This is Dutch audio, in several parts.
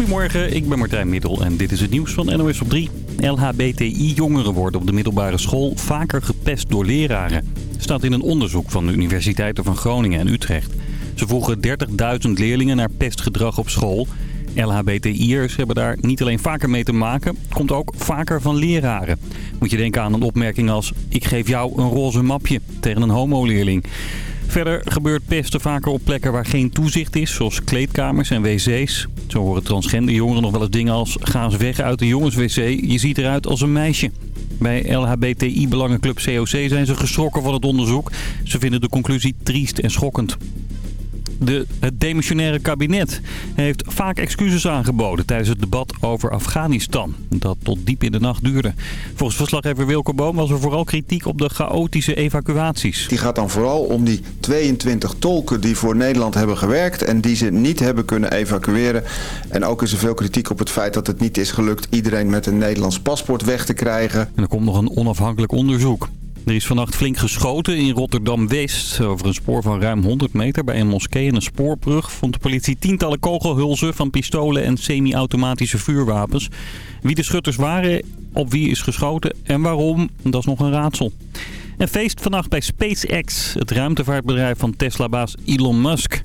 Goedemorgen, ik ben Martijn Middel en dit is het nieuws van NOS op 3. LHBTI-jongeren worden op de middelbare school vaker gepest door leraren. staat in een onderzoek van de universiteiten van Groningen en Utrecht. Ze vroegen 30.000 leerlingen naar pestgedrag op school. LHBTI'ers hebben daar niet alleen vaker mee te maken, komt ook vaker van leraren. Moet je denken aan een opmerking als... ik geef jou een roze mapje tegen een homoleerling. Verder gebeurt pesten vaker op plekken waar geen toezicht is, zoals kleedkamers en wc's. Zo horen transgender jongeren nog wel eens dingen als... ga eens weg uit de jongenswc, je ziet eruit als een meisje. Bij LHBTI-belangenclub COC zijn ze geschrokken van het onderzoek. Ze vinden de conclusie triest en schokkend. De, het demissionaire kabinet heeft vaak excuses aangeboden tijdens het debat over Afghanistan. Dat tot diep in de nacht duurde. Volgens verslaggever Wilco Boom was er vooral kritiek op de chaotische evacuaties. Die gaat dan vooral om die 22 tolken die voor Nederland hebben gewerkt en die ze niet hebben kunnen evacueren. En ook is er veel kritiek op het feit dat het niet is gelukt iedereen met een Nederlands paspoort weg te krijgen. En er komt nog een onafhankelijk onderzoek. Er is vannacht flink geschoten in Rotterdam-West. Over een spoor van ruim 100 meter bij een moskee en een spoorbrug... vond de politie tientallen kogelhulzen van pistolen en semi-automatische vuurwapens. Wie de schutters waren, op wie is geschoten en waarom, dat is nog een raadsel. En feest vannacht bij SpaceX, het ruimtevaartbedrijf van Tesla-baas Elon Musk.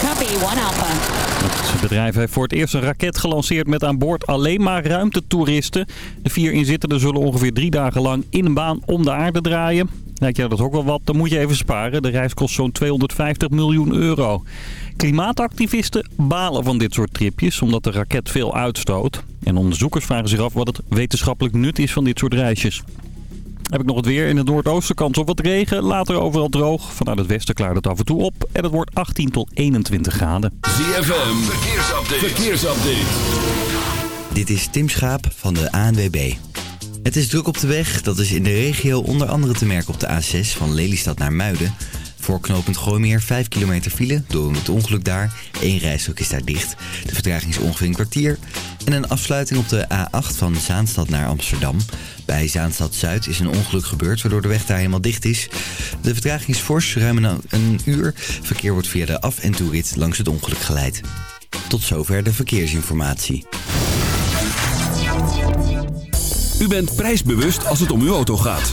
Copy, Alpha. Het bedrijf heeft voor het eerst een raket gelanceerd met aan boord alleen maar ruimtetoeristen. De vier inzittenden zullen ongeveer drie dagen lang in een baan om de aarde draaien. Lijkt jou dat ook wel wat, dan moet je even sparen. De reis kost zo'n 250 miljoen euro. Klimaatactivisten balen van dit soort tripjes, omdat de raket veel uitstoot. En onderzoekers vragen zich af wat het wetenschappelijk nut is van dit soort reisjes. Heb ik nog het weer in het noordoosten kans op wat regen. Later overal droog. Vanuit het westen klaart het af en toe op. En het wordt 18 tot 21 graden. ZFM, verkeersupdate. verkeersupdate. Dit is Tim Schaap van de ANWB. Het is druk op de weg. Dat is in de regio onder andere te merken op de A6 van Lelystad naar Muiden. Voor knooppunt Gooimeer 5 kilometer file door het ongeluk daar. Eén rijstrook is daar dicht. De vertraging is ongeveer een kwartier. En een afsluiting op de A8 van Zaanstad naar Amsterdam. Bij Zaanstad Zuid is een ongeluk gebeurd waardoor de weg daar helemaal dicht is. De vertraging is fors, ruim een uur. Verkeer wordt via de af- en toerit langs het ongeluk geleid. Tot zover de verkeersinformatie. U bent prijsbewust als het om uw auto gaat.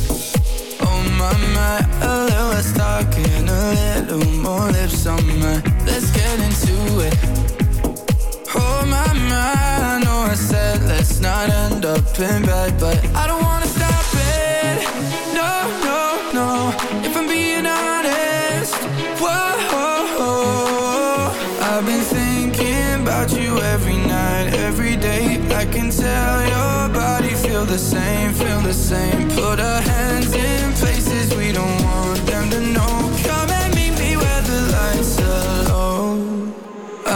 on my mind. A little less talking, a little more lips on mine. Let's get into it. Hold my mind, I know I said let's not end up in bed But I don't wanna stop it, no, no, no. If I'm being honest, whoa. I've been thinking about you every night, every day. I can tell your body feel the same, feel the same. Put our hands in place.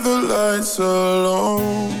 the lights alone.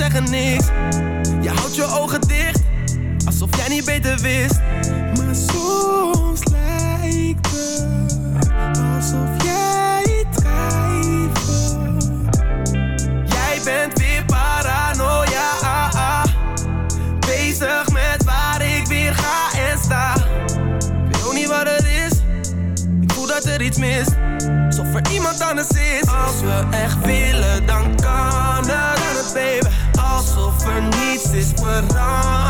zeggen. Je houdt je ogen dicht, alsof jij niet beter wist. Maar soms lijkt het alsof jij twijfelt. Jij bent weer paranoia. Ah, ah. Bezig met waar ik weer ga en sta. Ik weet ook niet wat het is, ik voel dat er iets mis. Alsof er iemand anders is. Als we echt willen, dan kan het, het, baby. this is what I'm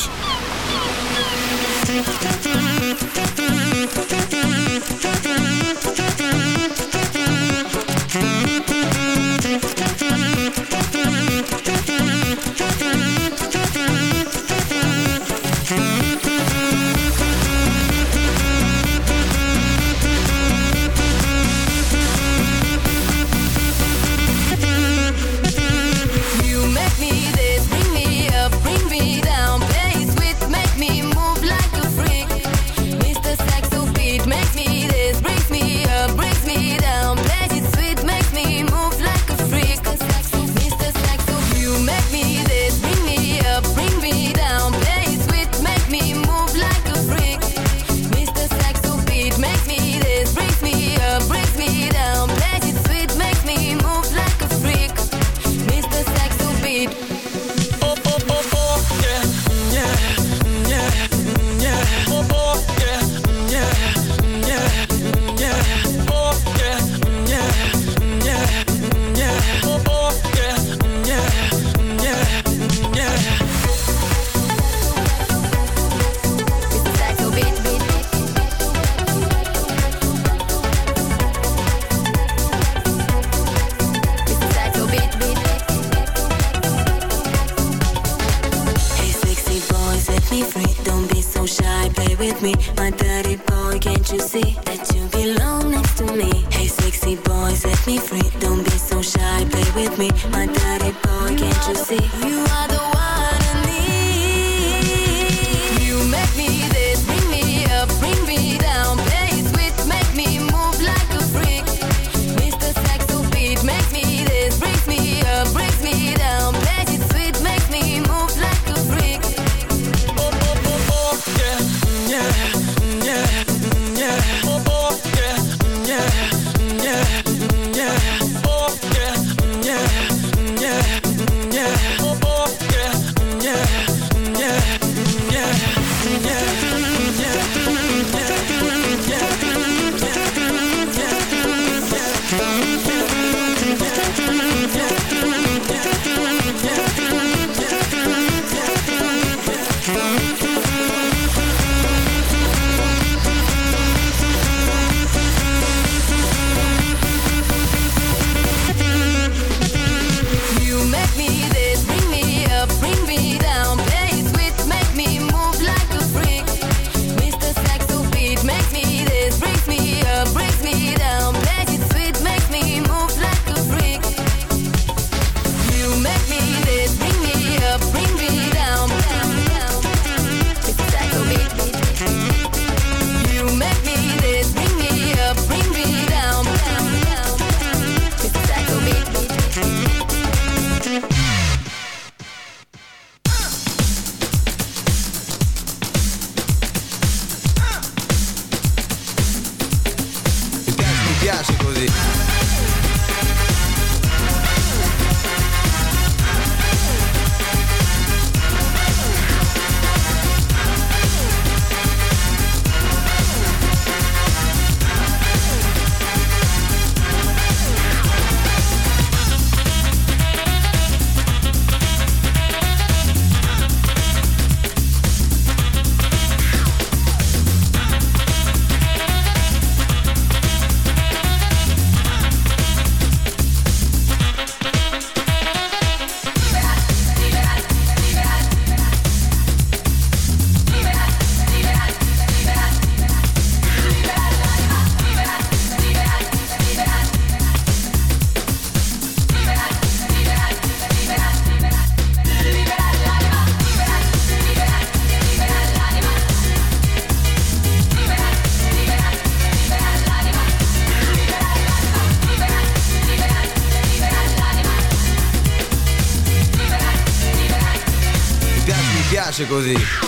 così.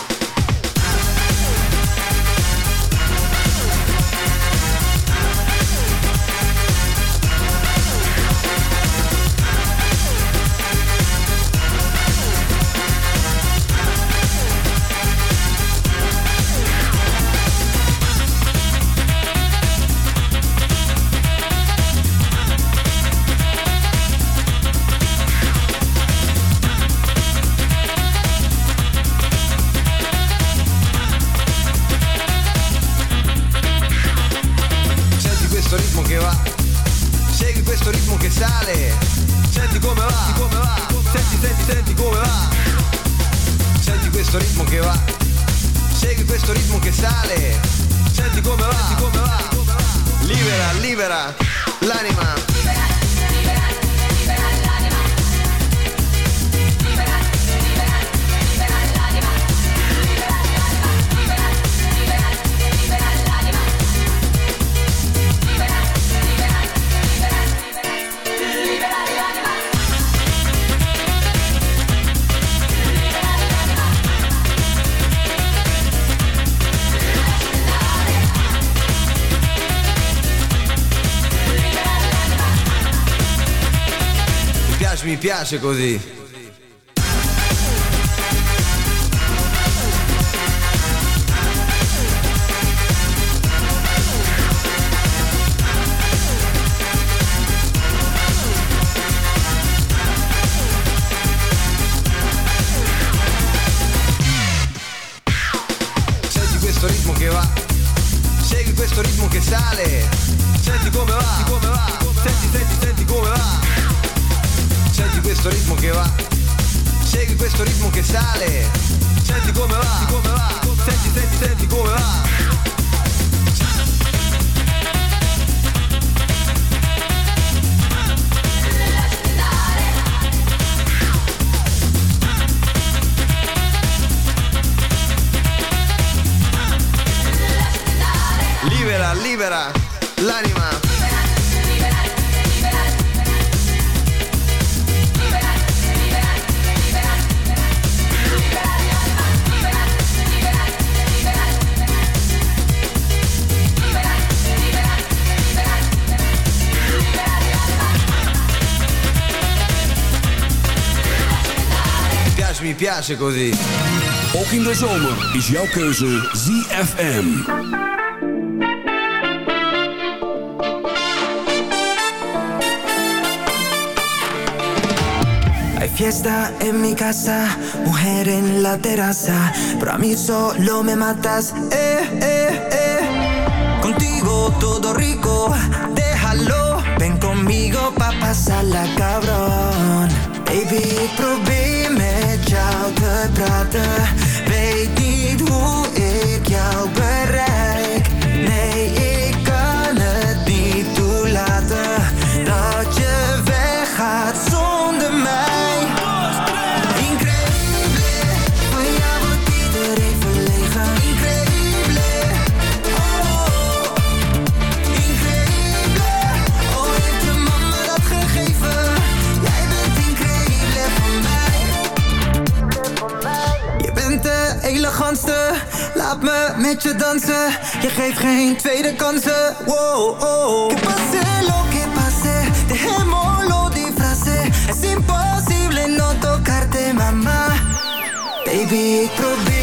questo ritmo che sale. Senti come va, come va. Libera, libera l'anima. piace così. Piace, così. Ook in de zomer is jouw keuze ZFM. Hay fiesta en mi casa, mujer en la terraza, pero a mí solo me matas, eh, eh, eh. Contigo todo rico, déjalo, ven conmigo pa' pasarla cabrón. Baby, ik probeer met jou te praten, weet niet hoe ik jou bereik. Je geeft geen tweede kansen. Wow, oh. Que pase lo que pase, dejémoslo disfrace. Es imposible no tocarte, mama. Baby, probeer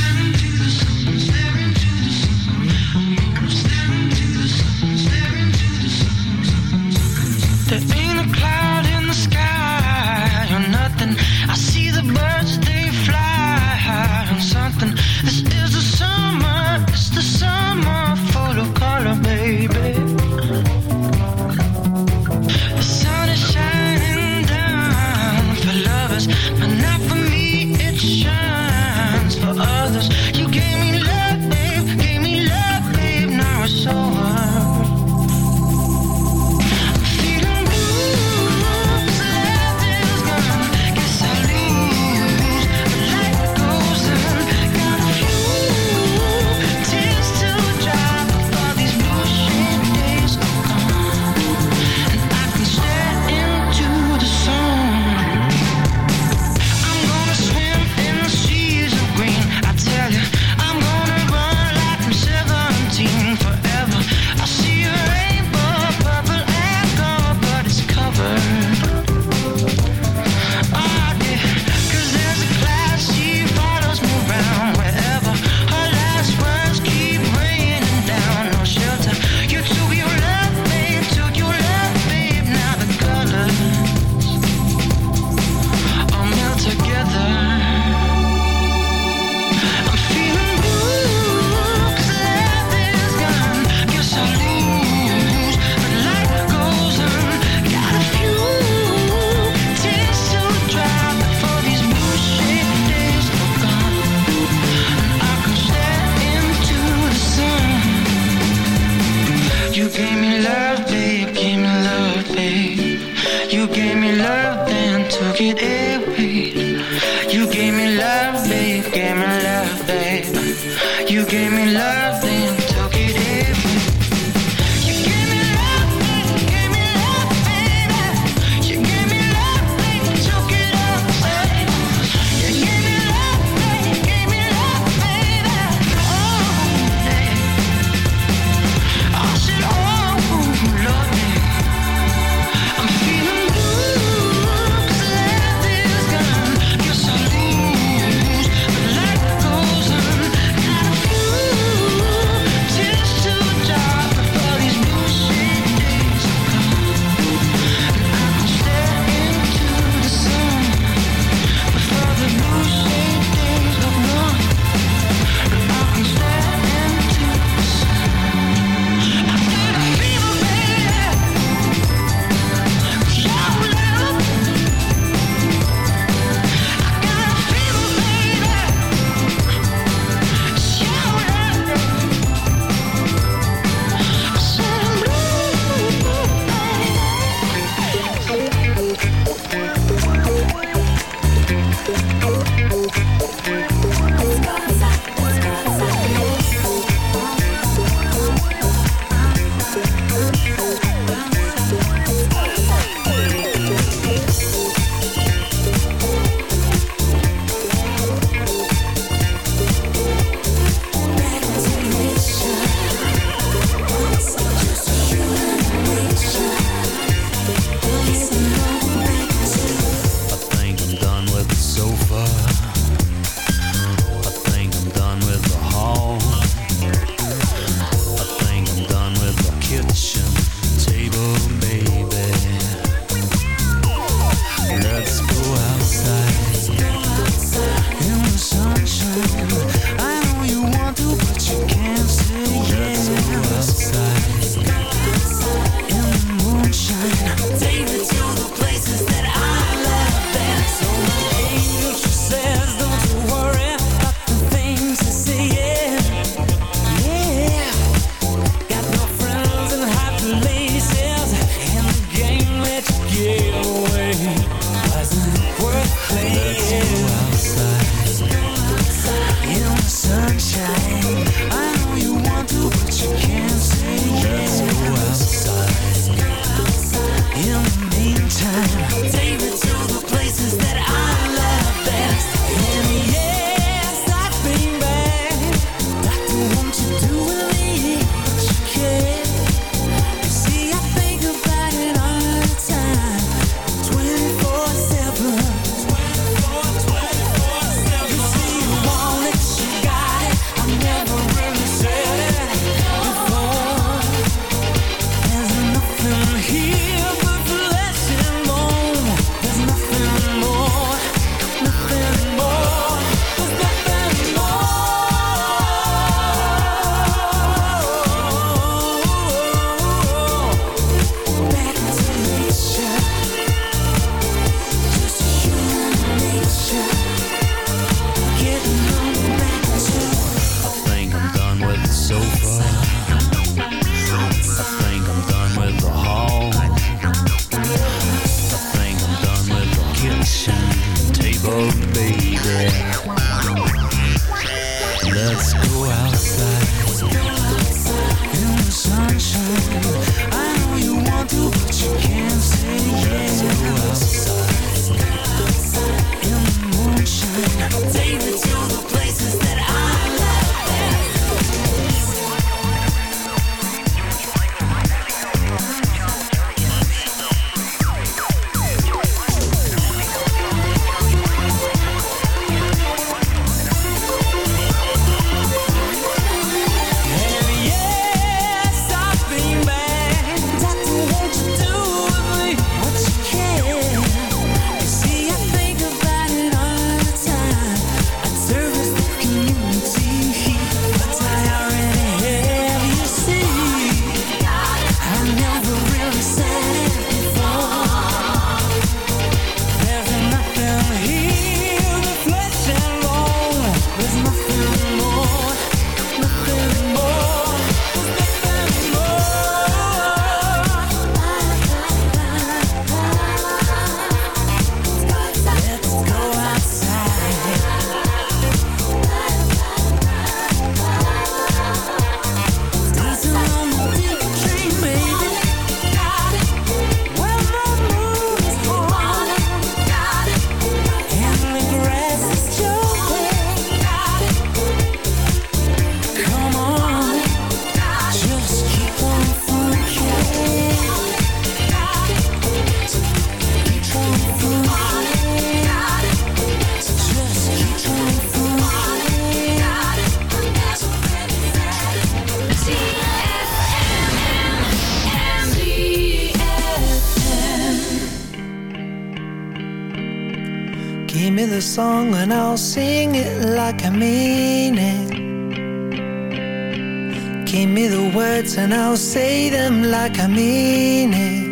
don't say them like I mean it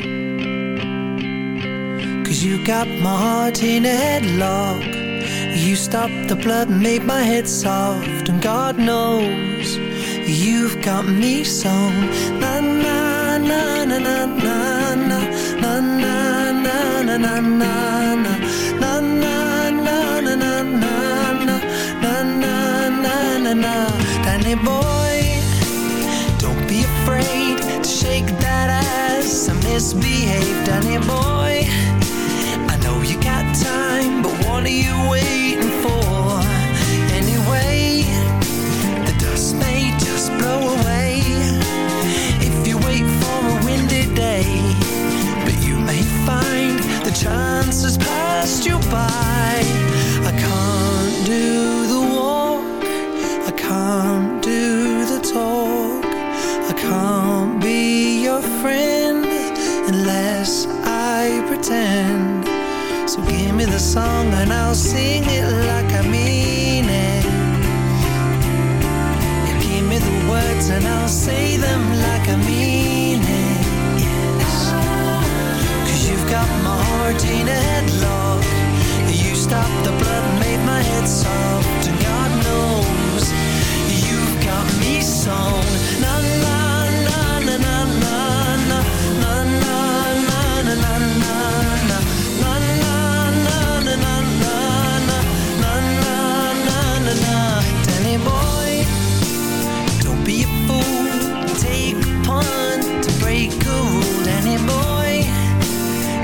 Cause you got my heart in a headlock You stopped the blood and made my head soft And God knows you've got me song Na na na na na na na Na na na na na na na Na na na na na na na Na na na na na Danny boy ass and misbehave, Danny boy. I know you got time, but what are you waiting for? Anyway, the dust may just blow away if you wait for a windy day. But you may find the chances passed you by. I can't do the walk, I can't do the talk. I can't be your friend the song and I'll sing it like I mean it. You give me the words and I'll say them like I mean it. Cause you've got my heart in a headlock. You stopped the blood and made my head soft. And God knows you've got me sewn. cold anymore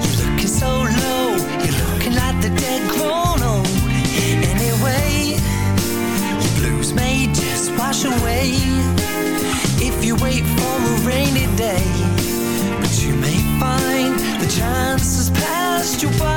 You're looking so low You're looking like the dead grown old. Anyway Your blues may just wash away. If you wait for a rainy day But you may find The chance has passed you by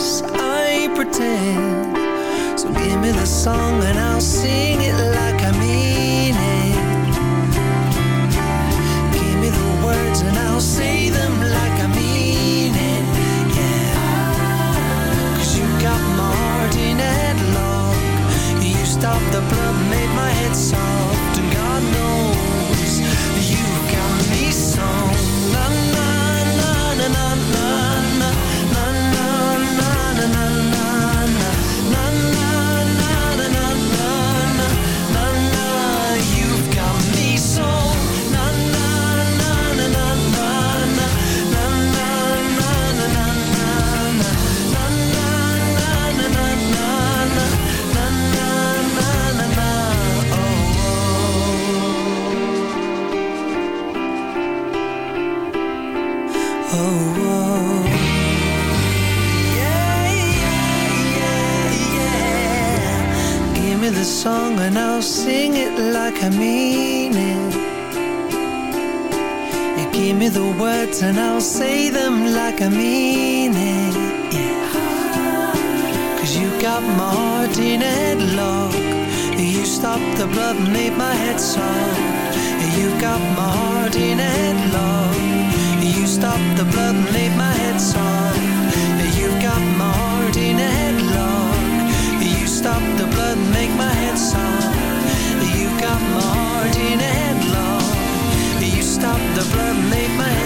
I pretend. So give me the song and I'll sing it. And I'll say them like I mean it. Yeah. Cause you got my heart in a headlock. You stopped the blood and made my head soft. You got my heart in a headlock. You stopped the blood and made my